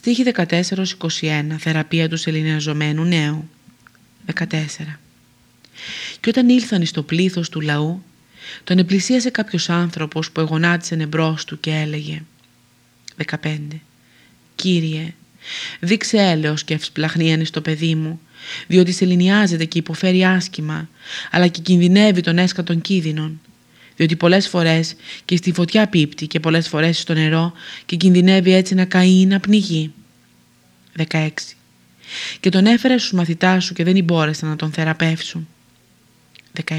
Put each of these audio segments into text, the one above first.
Στίχη 14-21 Θεραπεία του σεληνιαζομένου νέου. 14 Και όταν ήλθαν στο πλήθος του λαού τον επλησίασε κάποιος άνθρωπος που εγωνάτισε εμπρός του και έλεγε 15 Κύριε δείξε έλεος και ευσπλαχνίαν στο παιδί μου διότι σεληνιάζεται και υποφέρει άσχημα αλλά και κινδυνεύει τον έσκατον κίνδυνων διότι πολλές φορές και στη φωτιά πίπτει και πολλές φορές στο νερό και κινδυνεύει έτσι να καεί ή να πνιγεί. 16. Και τον έφερε στους μαθητάς σου και δεν μπόρεσαν να τον θεραπεύσουν. 17.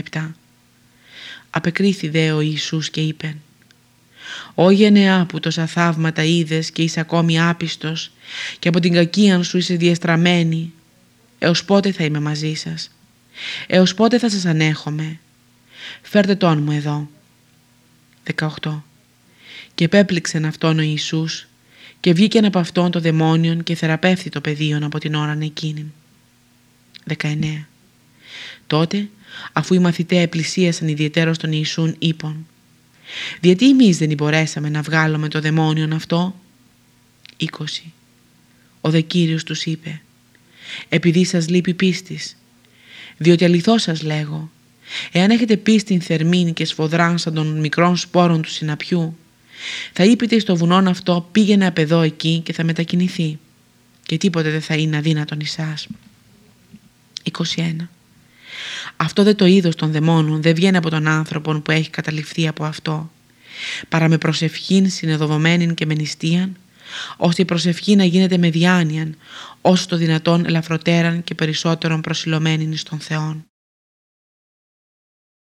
Απεκρίθη δε ο Ιησούς και είπε «Ω γενεά που τόσα θαύματα είδες και είσαι ακόμη άπιστος και από την κακία σου είσαι διεστραμμένη, έως πότε θα είμαι μαζί σας, έως πότε θα σας ανέχομαι, Φέρτε τον μου εδώ. 18. Και επέπληξεν αυτόν ο Ιησούς και βγήκε από αυτόν το δαιμόνιον και θεραπεύθη το πεδίο από την ώρα εκείνη. 19. Τότε, αφού οι μαθητές πλησίασαν ιδιαίτερο τον Ιησούν, είπαν «Διότι εμείς δεν μπορέσαμε να βγάλουμε το δαιμόνιον αυτό» 20. Ο δε Κύριος τους είπε «Επειδή σας λείπει πίστης, διότι αληθώς σας λέγω, Εάν έχετε πίστη θερμήνη και σφοδράν σαν των μικρών σπόρων του συναπιού, θα είπετε στο βουνόν αυτό πήγαινε απ' εδώ εκεί και θα μετακινηθεί και τίποτε δεν θα είναι αδύνατον εσάς. 21. Αυτό δεν το είδος των δαιμόνων δεν βγαίνει από τον άνθρωπο που έχει καταληφθεί από αυτό, παρά με προσευχήν συνεδοδομένη και με νηστείαν, ώστε η προσευχή να γίνεται με διάνοιαν, όσο το δυνατόν ελαφροτέραν και περισσότερον προσιλωμένη στον Θεόν.